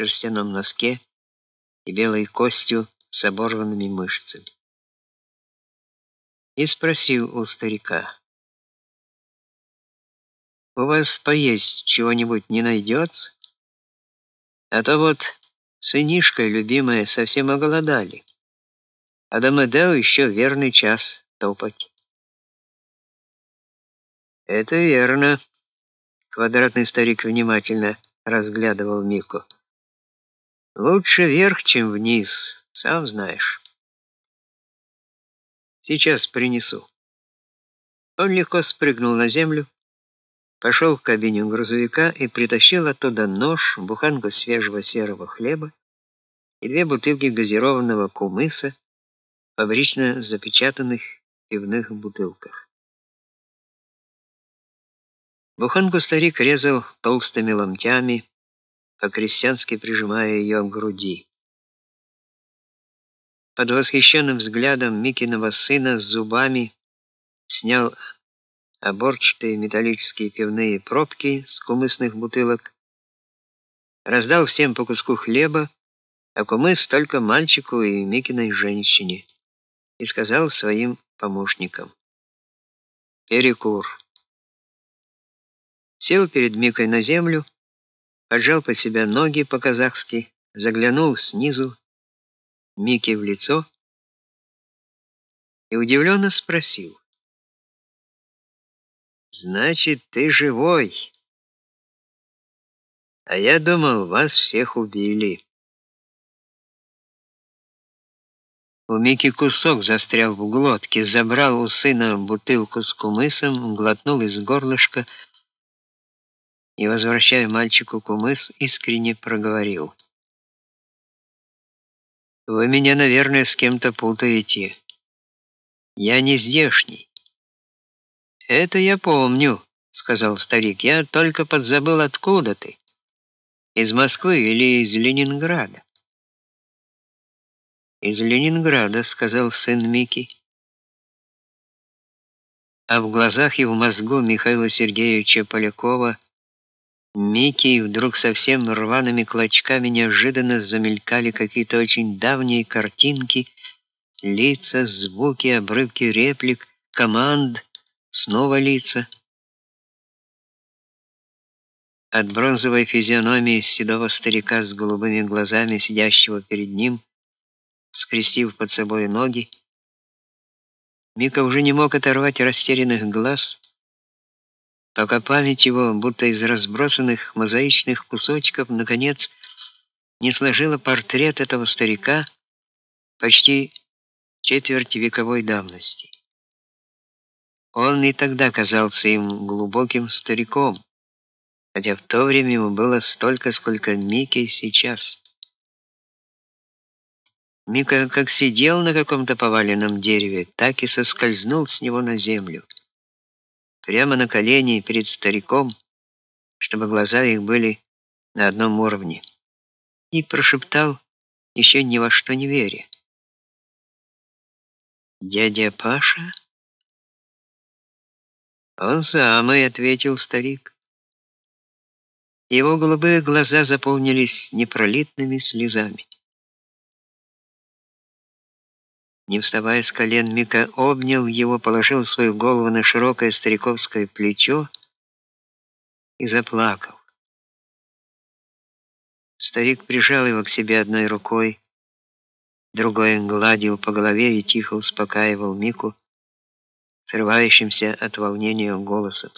шерстяном носке и белой костью с оборванными мышцами. И спросил у старика: "У вас поесть чего-нибудь не найдется? А то вот сынишка любимая совсем оголодали. А до Медео еще верный час топать". Это верно. Квадратный старик внимательно разглядывал Мику. Лучше вверх, чем вниз, сам знаешь. Сейчас принесу. Он легко спрыгнул на землю, пошел в кабину грузовика и притащил оттуда нож, буханку свежего серого хлеба и две бутылки газированного кумыса, фабрично запечатанных в пивных бутылках. Буханку старик резал толстыми ломтями, по-крестьянски прижимая ее к груди. Под восхищенным взглядом Микиного сына с зубами снял оборчатые металлические пивные пробки с кумысных бутылок, раздал всем по куску хлеба, а кумыс только мальчику и Микиной женщине, и сказал своим помощникам: "Перекур" сел перед Микой на землю, поджал под себя ноги по-казахски, заглянул снизу Мике в лицо и удивленно спросил: "Значит, ты живой? А я думал, вас всех убили". У Мики кусок застрял в глотке, забрал у сына бутылку с кумысом, глотнул из горлышка и, возвращая мальчику кумыс, искренне проговорил: Вы меня, наверное, с кем-то путаете. Я не здешний. Это я помню, сказал старик. Я только подзабыл, откуда ты. Из Москвы или из Ленинграда? Из Ленинграда, сказал сын Мики. А в глазах и в мозгу Михаила Сергеевича Полякова Микки вдруг совсем рваными клочками неожиданно замелькали какие-то очень давние картинки, лица, звуки, обрывки реплик, команд, снова лица. От бронзовой физиономии седого старика с голубыми глазами, сидящего перед ним, скрестив под собой ноги, Мика уже не мог оторвать растерянных глаз пока память его, будто из разбросанных мозаичных кусочков, наконец не сложила портрет этого старика почти четверть вековой давности. Он и тогда казался им глубоким стариком, хотя в то время ему было столько, сколько Мике сейчас. Мика как сидел на каком-то поваленном дереве, так и соскользнул с него на землю прямо на колени перед стариком, чтобы глаза их были на одном уровне, и прошептал, еще ни во что не веря: "Дядя Паша?" "Он самый", ответил старик. Его голубые глаза заполнились непролитными слезами. Не вставая с колен, Мика обнял его, положил свою голову на широкое стариковское плечо и заплакал. Старик прижал его к себе одной рукой, другой гладил по голове и тихо успокаивал Мику, срывающимся от волнения голосом.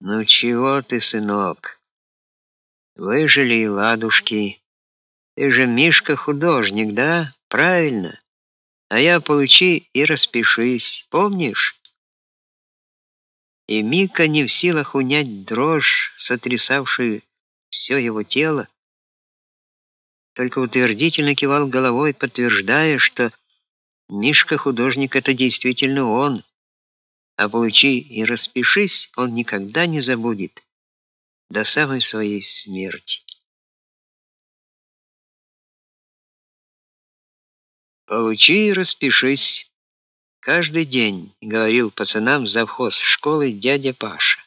Ну чего ты, сынок? Выжили и ладушки. Ты же Мишка художник, да? Правильно. А я получи и распишись, помнишь? И Мика не в силах унять дрожь, сотрясавшую все его тело, только утвердительно кивал головой, подтверждая, что Мишка художник это действительно он. А получи и распишись, он никогда не забудет до самой своей смерти. Получи и распишись. Каждый день, говорил пацанам завхоз школы дядя Паша.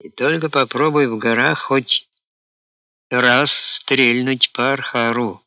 И только попробуй в горах хоть раз стрельнуть по Архару.